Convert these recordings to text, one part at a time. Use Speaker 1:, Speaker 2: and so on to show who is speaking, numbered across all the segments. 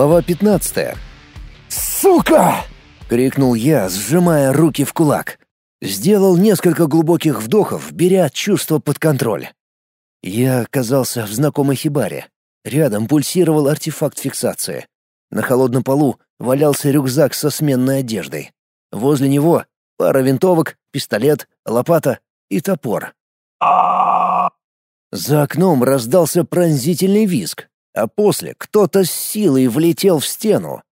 Speaker 1: Глава 15.
Speaker 2: «Сука!»
Speaker 1: — крикнул я, сжимая руки в кулак. Сделал несколько глубоких вдохов, беря чувство под контроль. Я оказался в знакомой хибаре. Рядом пульсировал артефакт фиксации. На холодном полу валялся рюкзак со сменной одеждой. Возле него пара винтовок, пистолет, лопата и топор. За окном раздался пронзительный визг, а после кто-то с силой влетел в стену.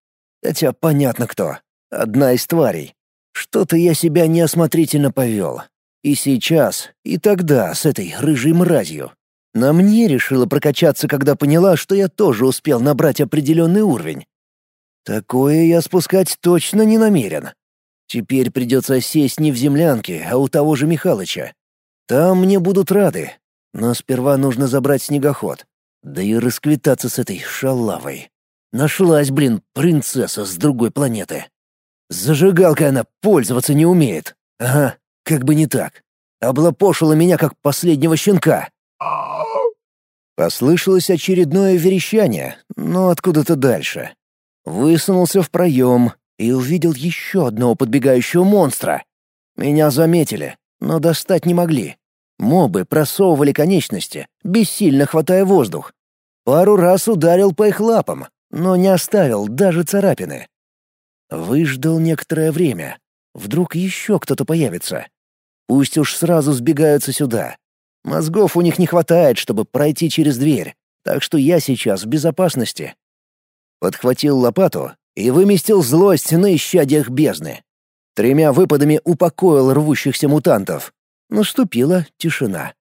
Speaker 1: Хотя понятно кто. Одна из тварей. Что-то я себя неосмотрительно повел. И сейчас, и тогда с этой рыжей мразью. На мне решила прокачаться, когда поняла, что я тоже успел набрать определенный уровень. Такое я спускать точно не намерен. Теперь придется сесть не в землянке, а у того же Михалыча. Там мне будут рады. Но сперва нужно забрать снегоход. Да и расквитаться с этой шалавой. Нашлась, блин, принцесса с другой планеты. Зажигалкой она пользоваться не умеет. Ага, как бы не так. Облапошила меня, как последнего щенка. Послышалось очередное верещание, но откуда-то дальше. Высунулся в проем и увидел еще одного подбегающего монстра. Меня заметили, но достать не могли. Мобы просовывали конечности, бессильно хватая воздух. Пару раз ударил по их лапам, но не оставил даже царапины. Выждал некоторое время. Вдруг еще кто-то появится. Пусть уж сразу сбегаются сюда. Мозгов у них не хватает, чтобы пройти через дверь, так что я сейчас в безопасности. Подхватил лопату и выместил злость на исчадиях бездны. Тремя выпадами упокоил рвущихся мутантов. Наступила тишина.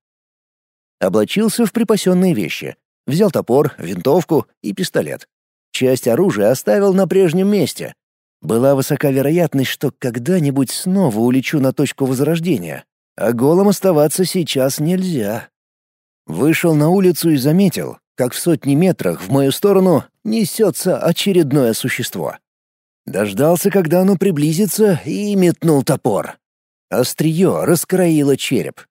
Speaker 1: Облачился в припасенные вещи. Взял топор, винтовку и пистолет. Часть оружия оставил на прежнем месте. Была высока вероятность, что когда-нибудь снова улечу на точку возрождения. А голым оставаться сейчас нельзя. Вышел на улицу и заметил, как в сотни метрах в мою сторону несется очередное существо. Дождался, когда оно приблизится, и метнул топор. Острие раскроило череп.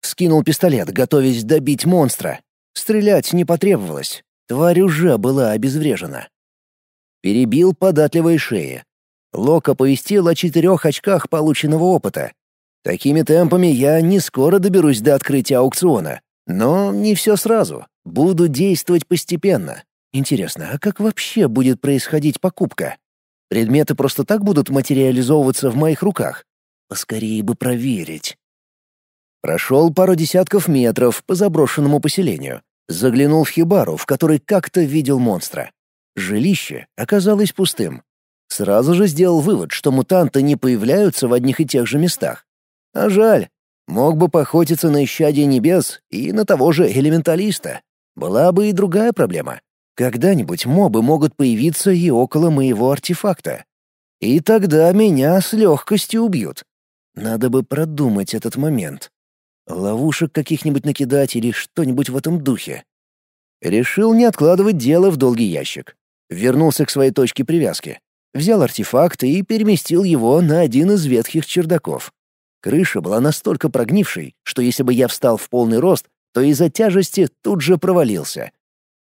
Speaker 1: Скинул пистолет, готовясь добить монстра. Стрелять не потребовалось. Тварь уже была обезврежена. Перебил податливые шеи. Лок оповестил о четырех очках полученного опыта. Такими темпами я не скоро доберусь до открытия аукциона. Но не все сразу. Буду действовать постепенно. Интересно, а как вообще будет происходить покупка? Предметы просто так будут материализовываться в моих руках? Поскорее бы проверить. Прошел пару десятков метров по заброшенному поселению. Заглянул в хибару, в которой как-то видел монстра. Жилище оказалось пустым. Сразу же сделал вывод, что мутанты не появляются в одних и тех же местах. А жаль. Мог бы поохотиться на исчадие небес и на того же элементалиста. Была бы и другая проблема. Когда-нибудь мобы могут появиться и около моего артефакта. И тогда меня с легкостью убьют. Надо бы продумать этот момент. Ловушек каких-нибудь накидать или что-нибудь в этом духе. Решил не откладывать дело в долгий ящик. Вернулся к своей точке привязки. Взял артефакт и переместил его на один из ветхих чердаков. Крыша была настолько прогнившей, что если бы я встал в полный рост, то из-за тяжести тут же провалился.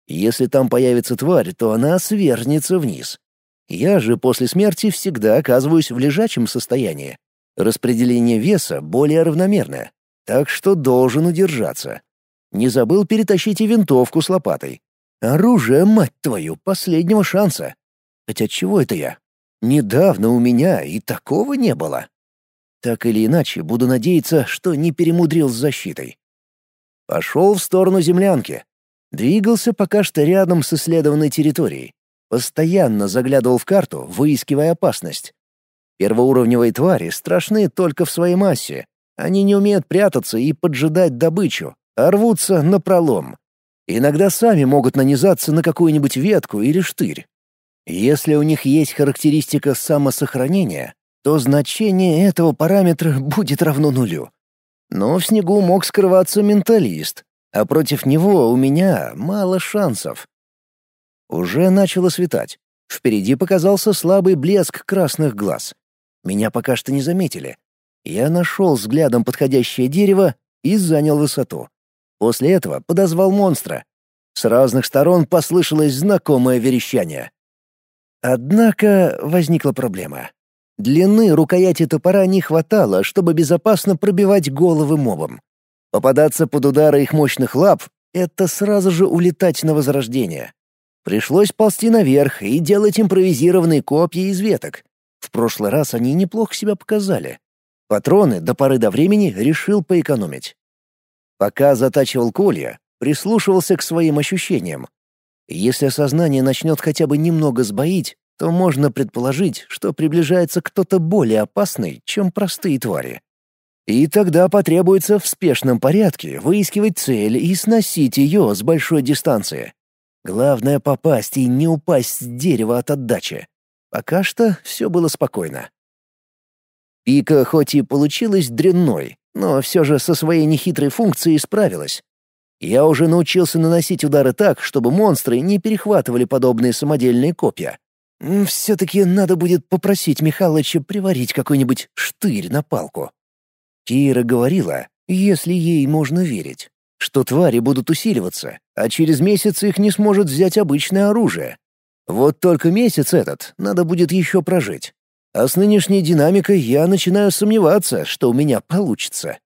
Speaker 1: Если там появится тварь, то она сверзнется вниз. Я же после смерти всегда оказываюсь в лежачем состоянии, Распределение веса более равномерное, так что должен удержаться. Не забыл перетащить и винтовку с лопатой. Оружие, мать твою, последнего шанса. Хотя чего это я? Недавно у меня и такого не было. Так или иначе, буду надеяться, что не перемудрил с защитой. Пошел в сторону землянки. Двигался пока что рядом с исследованной территорией. Постоянно заглядывал в карту, выискивая опасность. Первоуровневые твари страшны только в своей массе. Они не умеют прятаться и поджидать добычу, а рвутся на пролом. Иногда сами могут нанизаться на какую-нибудь ветку или штырь. Если у них есть характеристика самосохранения, то значение этого параметра будет равно нулю. Но в снегу мог скрываться менталист, а против него у меня мало шансов. Уже начало светать. Впереди показался слабый блеск красных глаз. Меня пока что не заметили. Я нашел взглядом подходящее дерево и занял высоту. После этого подозвал монстра. С разных сторон послышалось знакомое верещание. Однако возникла проблема. Длины рукояти топора не хватало, чтобы безопасно пробивать головы мобам. Попадаться под удары их мощных лап — это сразу же улетать на возрождение. Пришлось ползти наверх и делать импровизированные копья из веток. В прошлый раз они неплохо себя показали. Патроны до поры до времени решил поэкономить. Пока затачивал колья, прислушивался к своим ощущениям. Если сознание начнет хотя бы немного сбоить, то можно предположить, что приближается кто-то более опасный, чем простые твари. И тогда потребуется в спешном порядке выискивать цель и сносить ее с большой дистанции. Главное — попасть и не упасть с дерева от отдачи. Пока что все было спокойно. Пика хоть и получилась дрянной, но все же со своей нехитрой функцией справилась. Я уже научился наносить удары так, чтобы монстры не перехватывали подобные самодельные копья. Все-таки надо будет попросить Михалыча приварить какой-нибудь штырь на палку. Кира говорила, если ей можно верить, что твари будут усиливаться, а через месяц их не сможет взять обычное оружие. Вот только месяц этот надо будет еще прожить. А с нынешней динамикой я начинаю сомневаться, что у меня получится.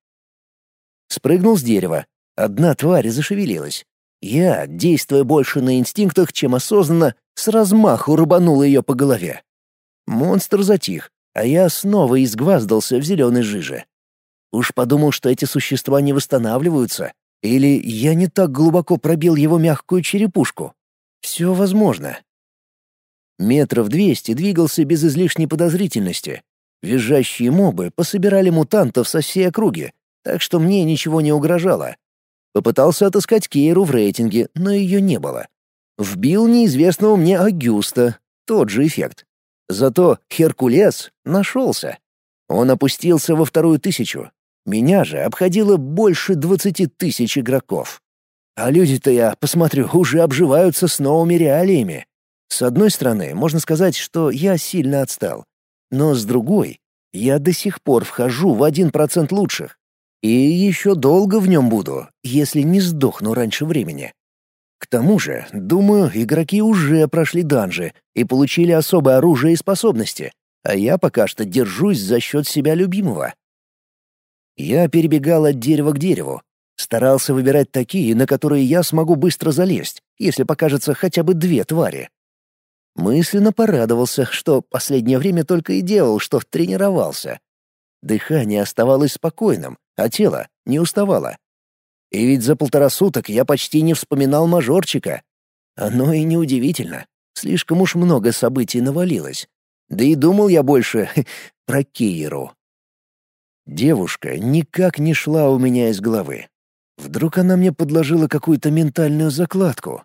Speaker 1: Спрыгнул с дерева. Одна тварь зашевелилась. Я, действуя больше на инстинктах, чем осознанно, с размаху рубанул ее по голове. Монстр затих, а я снова изгваздался в зеленой жиже. Уж подумал, что эти существа не восстанавливаются, или я не так глубоко пробил его мягкую черепушку. Все возможно. Метров двести двигался без излишней подозрительности. Визжащие мобы пособирали мутантов со всей округи, так что мне ничего не угрожало. Попытался отыскать Кейру в рейтинге, но ее не было. Вбил неизвестного мне Агюста, тот же эффект. Зато Херкулес нашелся. Он опустился во вторую тысячу. Меня же обходило больше двадцати тысяч игроков. А люди-то, я посмотрю, уже обживаются с новыми реалиями. С одной стороны, можно сказать, что я сильно отстал. Но с другой, я до сих пор вхожу в один процент лучших. И еще долго в нем буду, если не сдохну раньше времени. К тому же, думаю, игроки уже прошли данжи и получили особое оружие и способности, а я пока что держусь за счет себя любимого. Я перебегал от дерева к дереву, старался выбирать такие, на которые я смогу быстро залезть, если покажется хотя бы две твари. Мысленно порадовался, что последнее время только и делал, что тренировался. Дыхание оставалось спокойным, а тело не уставало. И ведь за полтора суток я почти не вспоминал мажорчика. Оно и неудивительно. Слишком уж много событий навалилось. Да и думал я больше про Киеру. Девушка никак не шла у меня из головы. Вдруг она мне подложила какую-то ментальную закладку,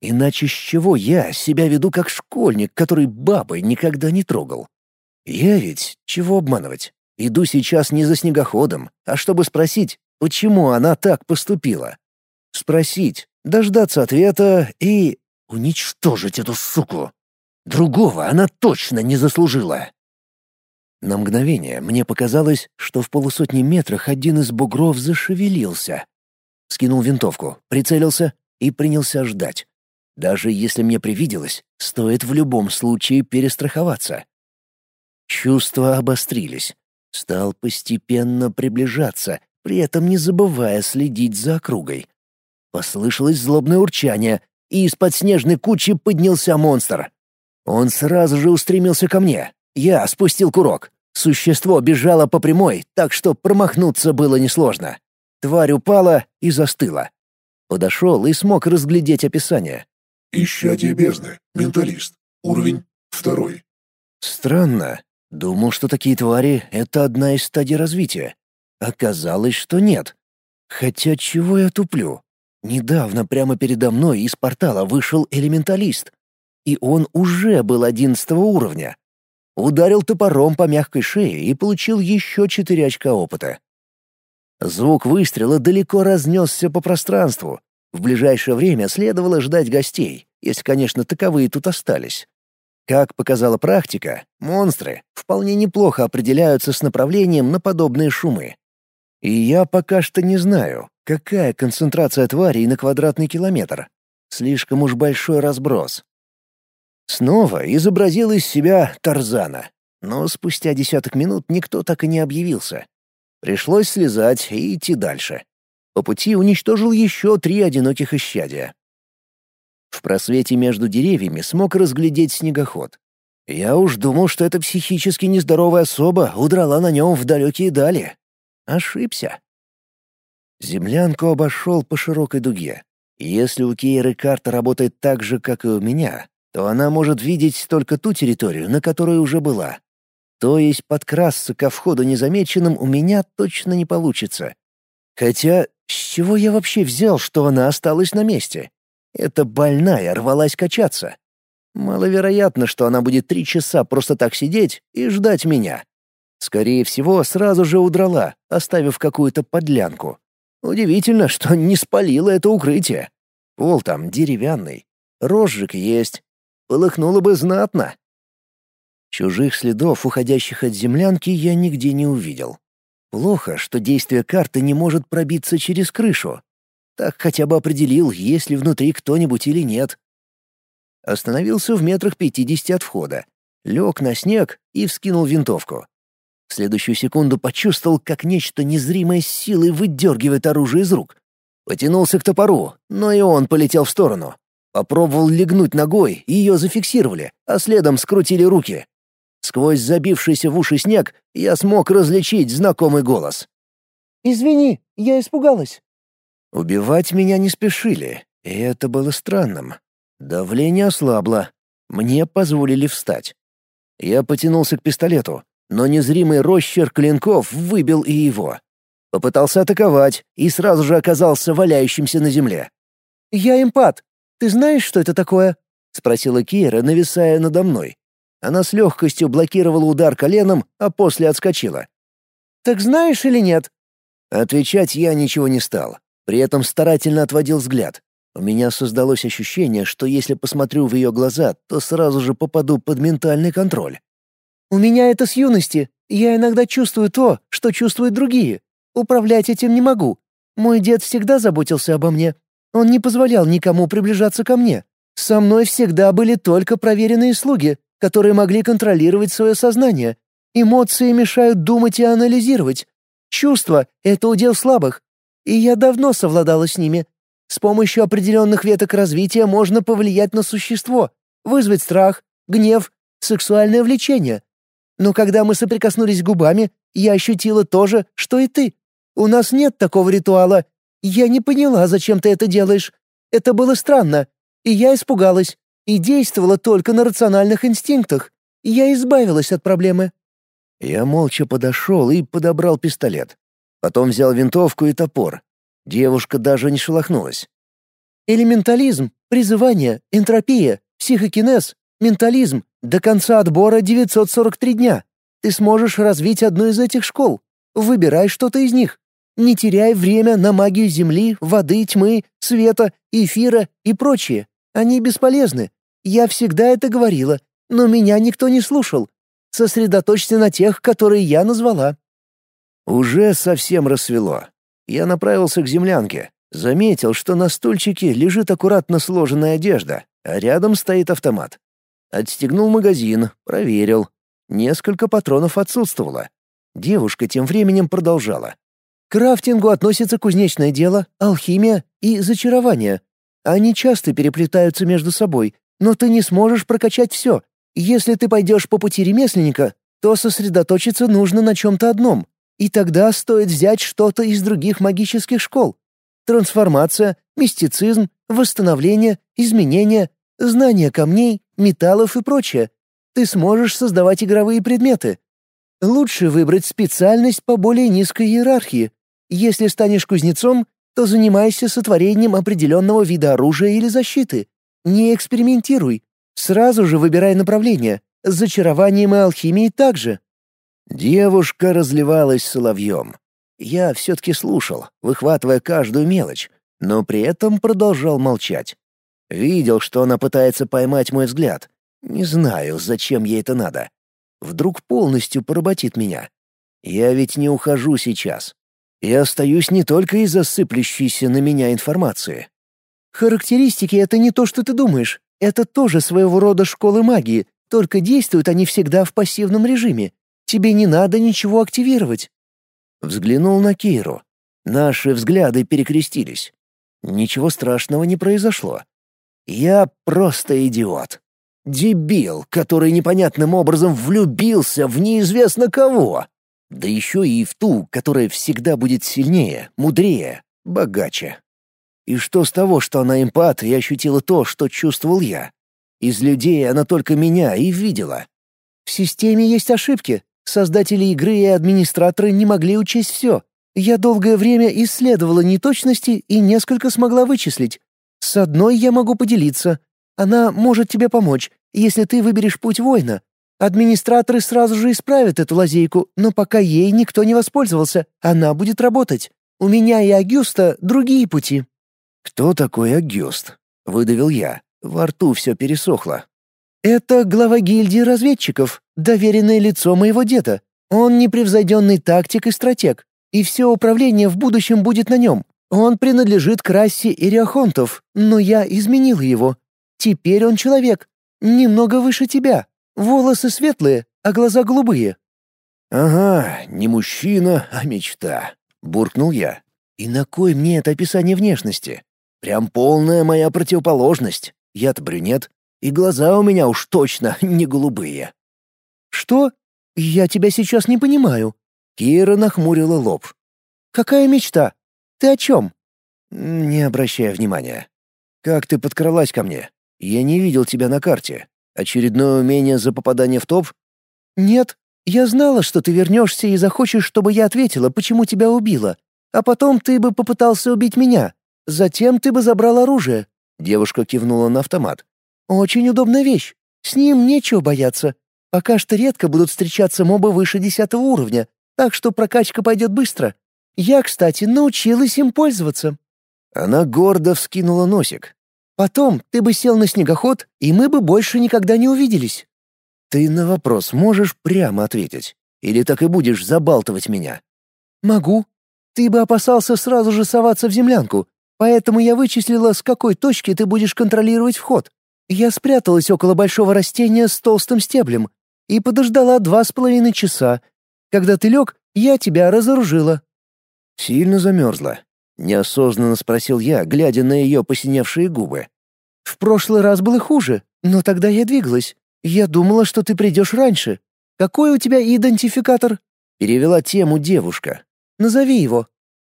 Speaker 1: Иначе с чего я себя веду как школьник, который бабы никогда не трогал? Я ведь, чего обманывать, иду сейчас не за снегоходом, а чтобы спросить, почему она так поступила. Спросить, дождаться ответа и уничтожить эту суку. Другого она точно не заслужила. На мгновение мне показалось, что в полусотни метрах один из бугров зашевелился. Скинул винтовку, прицелился и принялся ждать. Даже если мне привиделось, стоит в любом случае перестраховаться. Чувства обострились. Стал постепенно приближаться, при этом не забывая следить за округой. Послышалось злобное урчание, и из-под снежной кучи поднялся монстр. Он сразу же устремился ко мне. Я спустил курок. Существо бежало по прямой, так что промахнуться было несложно. Тварь упала и застыла. Подошел и смог разглядеть описание.
Speaker 3: Исчадие бездны. Менталист. Уровень второй.
Speaker 1: Странно. Думал, что такие твари — это одна из стадий развития. Оказалось, что нет. Хотя чего я туплю? Недавно прямо передо мной из портала вышел элементалист. И он уже был одиннадцатого уровня. Ударил топором по мягкой шее и получил еще четыре очка опыта. Звук выстрела далеко разнесся по пространству, в ближайшее время следовало ждать гостей, если, конечно, таковые тут остались. Как показала практика, монстры вполне неплохо определяются с направлением на подобные шумы. И я пока что не знаю, какая концентрация тварей на квадратный километр. Слишком уж большой разброс. Снова изобразил из себя Тарзана, но спустя десяток минут никто так и не объявился. Пришлось слезать и идти дальше. По пути уничтожил еще три одиноких исчадия. В просвете между деревьями смог разглядеть снегоход. Я уж думал, что эта психически нездоровая особа удрала на нем в далекие дали. Ошибся. Землянку обошел по широкой дуге. Если у Кейры карта работает так же, как и у меня, то она может видеть только ту территорию, на которой уже была. То есть подкрасться ко входу незамеченным у меня точно не получится. Хотя, с чего я вообще взял, что она осталась на месте? Эта больная рвалась качаться. Маловероятно, что она будет три часа просто так сидеть и ждать меня. Скорее всего, сразу же удрала, оставив какую-то подлянку. Удивительно, что не спалила это укрытие. Пол там деревянный. Розжиг есть. Полыхнуло бы знатно. Чужих следов, уходящих от землянки, я нигде не увидел. Плохо, что действие карты не может пробиться через крышу. Так хотя бы определил, есть ли внутри кто-нибудь или нет. Остановился в метрах пятидесяти от входа, лег на снег и вскинул винтовку. В следующую секунду почувствовал, как нечто незримой силой выдергивает оружие из рук. Потянулся к топору, но и он полетел в сторону. Попробовал легнуть ногой, ее зафиксировали, а следом скрутили руки. Сквозь забившийся в уши снег я смог различить знакомый голос.
Speaker 2: «Извини, я испугалась».
Speaker 1: Убивать меня не спешили, и это было странным. Давление ослабло. Мне позволили встать. Я потянулся к пистолету, но незримый росчерк клинков выбил и его. Попытался атаковать и сразу же оказался валяющимся на земле.
Speaker 2: «Я эмпат. Ты знаешь, что это такое?»
Speaker 1: — спросила Кира, нависая надо мной. Она с легкостью блокировала удар коленом, а после отскочила.
Speaker 2: «Так знаешь или нет?»
Speaker 1: Отвечать я ничего не стал. При этом старательно отводил взгляд. У меня создалось ощущение, что если посмотрю в ее глаза, то сразу же попаду под ментальный контроль.
Speaker 2: «У меня это с юности. Я иногда чувствую то, что чувствуют другие. Управлять этим не могу. Мой дед всегда заботился обо мне. Он не позволял никому приближаться ко мне. Со мной всегда были только проверенные слуги, которые могли контролировать свое сознание. Эмоции мешают думать и анализировать. Чувства — это удел слабых. И я давно совладала с ними. С помощью определенных веток развития можно повлиять на существо, вызвать страх, гнев, сексуальное влечение. Но когда мы соприкоснулись губами, я ощутила то же, что и ты. У нас нет такого ритуала. Я не поняла, зачем ты это делаешь. Это было странно. И я испугалась и действовала только на рациональных инстинктах. Я избавилась от проблемы».
Speaker 1: Я молча подошел и подобрал пистолет. Потом взял винтовку и топор. Девушка даже не шелохнулась.
Speaker 2: «Элементализм, призывание, энтропия, психокинез, ментализм. До конца отбора 943 дня. Ты сможешь развить одну из этих школ. Выбирай что-то из них. Не теряй время на магию земли, воды, тьмы, света, эфира и прочее. Они бесполезны. Я всегда это говорила, но меня никто не слушал. Сосредоточься на тех, которые я назвала».
Speaker 1: Уже совсем рассвело. Я направился к землянке. Заметил, что на стульчике лежит аккуратно сложенная одежда, а рядом стоит автомат. Отстегнул магазин, проверил. Несколько патронов отсутствовало. Девушка тем временем продолжала.
Speaker 2: «К крафтингу относится кузнечное дело, алхимия и зачарование. Они часто переплетаются между собой, но ты не сможешь прокачать все. Если ты пойдешь по пути ремесленника, то сосредоточиться нужно на чем-то одном. И тогда стоит взять что-то из других магических школ. Трансформация, мистицизм, восстановление, изменение, знание камней, металлов и прочее. Ты сможешь создавать игровые предметы. Лучше выбрать специальность по более низкой иерархии. Если станешь кузнецом, то занимайся сотворением определенного вида оружия или защиты. Не экспериментируй. Сразу же выбирай направление. С зачарованием и алхимией также.
Speaker 1: Девушка разливалась соловьем. Я все-таки слушал, выхватывая каждую мелочь, но при этом продолжал молчать. Видел, что она пытается поймать мой взгляд. Не знаю, зачем ей это надо. Вдруг полностью поработит меня. Я ведь не ухожу сейчас. И остаюсь не только из-за сыплющейся на меня информации.
Speaker 2: Характеристики — это не то, что ты думаешь. Это тоже своего рода школы магии, только действуют они всегда в пассивном режиме. Тебе не надо ничего активировать».
Speaker 1: Взглянул на Киру. Наши взгляды перекрестились. Ничего страшного не произошло. Я просто идиот. Дебил, который непонятным образом влюбился в неизвестно кого. Да еще и в ту, которая всегда будет сильнее, мудрее, богаче. И что с того, что она эмпат и ощутила то, что чувствовал я? Из людей она только меня и видела.
Speaker 2: В системе есть ошибки. Создатели игры и администраторы не могли учесть все. Я долгое время исследовала неточности и несколько смогла вычислить. С одной я могу поделиться. Она может тебе помочь, если ты выберешь путь воина. Администраторы сразу же исправят эту лазейку, но пока ей никто не воспользовался, она будет работать. У меня и Агюста другие пути».
Speaker 1: «Кто такой Агюст?» — выдавил я. Во рту все пересохло.
Speaker 2: «Это глава гильдии разведчиков, доверенное лицо моего деда. Он непревзойденный тактик и стратег, и все управление в будущем будет на нем. Он принадлежит к расе ириохонтов, но я изменил его. Теперь он человек, немного выше тебя. Волосы светлые, а глаза голубые».
Speaker 1: «Ага, не мужчина, а мечта», — буркнул я. «И на кой мне это описание внешности? Прям полная моя противоположность. Я-то брюнет, и глаза у меня уж точно не голубые».
Speaker 2: «Что? Я тебя сейчас не понимаю».
Speaker 1: Кира нахмурила лоб.
Speaker 2: «Какая мечта? Ты о чем?»
Speaker 1: «Не обращай внимания. Как ты подкралась ко мне? Я не видел тебя на карте. Очередное умение за попадание в топ?»
Speaker 2: «Нет. Я знала, что ты вернешься и захочешь, чтобы я ответила, почему тебя убила. А потом ты бы попытался убить меня. Затем ты бы забрал оружие».
Speaker 1: Девушка кивнула на автомат.
Speaker 2: «Очень удобная вещь. С ним нечего бояться. Пока что редко будут встречаться мобы выше десятого уровня, так что прокачка пойдет быстро. Я, кстати, научилась им пользоваться».
Speaker 1: Она гордо вскинула носик.
Speaker 2: «Потом ты бы сел на снегоход, и мы бы больше никогда не увиделись».
Speaker 1: «Ты на вопрос можешь прямо ответить? Или так и будешь забалтывать меня?»
Speaker 2: «Могу. Ты бы опасался сразу же соваться в землянку, поэтому я вычислила, с какой точки ты будешь контролировать вход. Я спряталась около большого растения с толстым стеблем и подождала два с половиной часа. Когда ты лег, я тебя разоружила».
Speaker 1: «Сильно замерзла?» — неосознанно спросил я, глядя на ее посиневшие губы.
Speaker 2: «В прошлый раз было хуже, но тогда я двигалась. Я думала, что ты придешь раньше. Какой у тебя идентификатор?»
Speaker 1: Перевела тему девушка.
Speaker 2: «Назови его».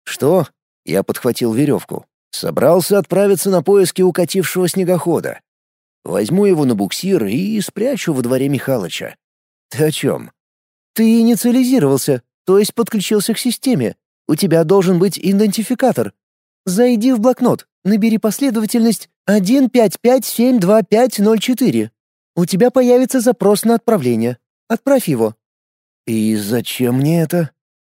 Speaker 1: «Что?» — я подхватил веревку. Собрался отправиться на поиски укатившего снегохода. Возьму его на буксир и спрячу во дворе Михалыча. Ты о чем?
Speaker 2: Ты инициализировался, то есть подключился к системе. У тебя должен быть идентификатор. Зайди в блокнот, набери последовательность 155725504. У тебя появится запрос на отправление. Отправь его.
Speaker 1: И зачем мне это?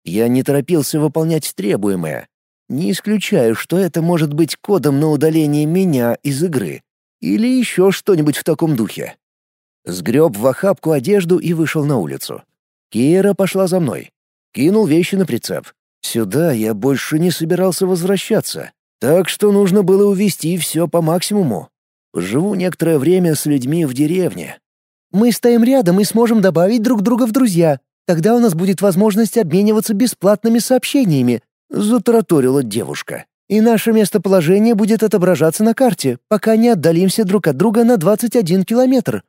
Speaker 1: Я не торопился выполнять требуемое. Не исключаю, что это может быть кодом на удаление меня из игры. Или еще что-нибудь в таком духе. Сгреб в охапку одежду и вышел на улицу. Кира пошла за мной. Кинул вещи на прицеп. Сюда я больше не собирался возвращаться, так что нужно было увести все по максимуму. Живу некоторое время с людьми в деревне.
Speaker 2: Мы стоим рядом и сможем добавить друг друга в друзья. Тогда у нас будет возможность обмениваться бесплатными сообщениями», — затараторила девушка. «И наше местоположение будет отображаться на карте, пока не отдалимся друг от друга на 21 километр».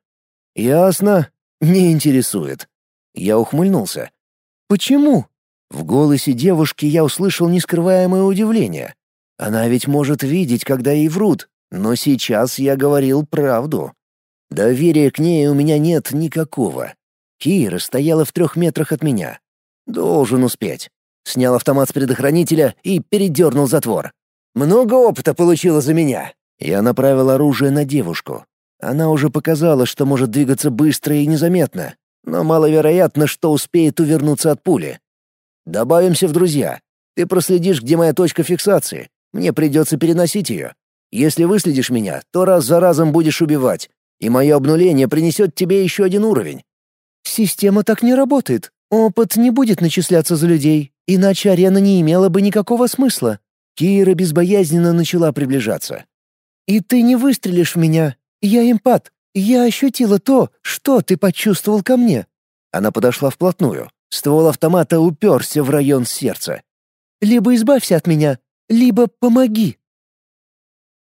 Speaker 1: «Ясно. Не интересует». Я ухмыльнулся.
Speaker 2: «Почему?»
Speaker 1: В голосе девушки я услышал нескрываемое удивление. Она ведь может видеть, когда ей врут, но сейчас я говорил правду. Доверия к ней у меня нет никакого. Кира стояла в трех метрах от меня. Должен успеть. Снял автомат с предохранителя и передернул затвор. Много опыта получила за меня. Я направил оружие на девушку. Она уже показала, что может двигаться быстро и незаметно, но маловероятно, что успеет увернуться от пули. Добавимся в друзья. Ты проследишь, где моя точка фиксации. Мне придется переносить ее. Если выследишь меня, то раз за разом будешь убивать, и мое обнуление принесет тебе еще один уровень».
Speaker 2: «Система так не работает. Опыт не будет начисляться за людей, иначе арена не имела бы никакого смысла».
Speaker 1: Кира безбоязненно начала приближаться.
Speaker 2: «И ты не выстрелишь в меня. Я эмпат. Я ощутила то, что ты почувствовал ко мне».
Speaker 1: Она подошла вплотную. Ствол автомата уперся в район сердца.
Speaker 2: «Либо избавься от меня, либо помоги».